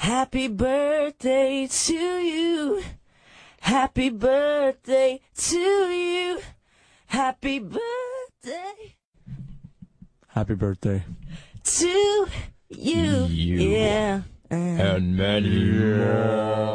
Happy birthday to you. Happy birthday to you. Happy birthday Happy birthday. to you. You. Yeah. Uh-huh. And many more.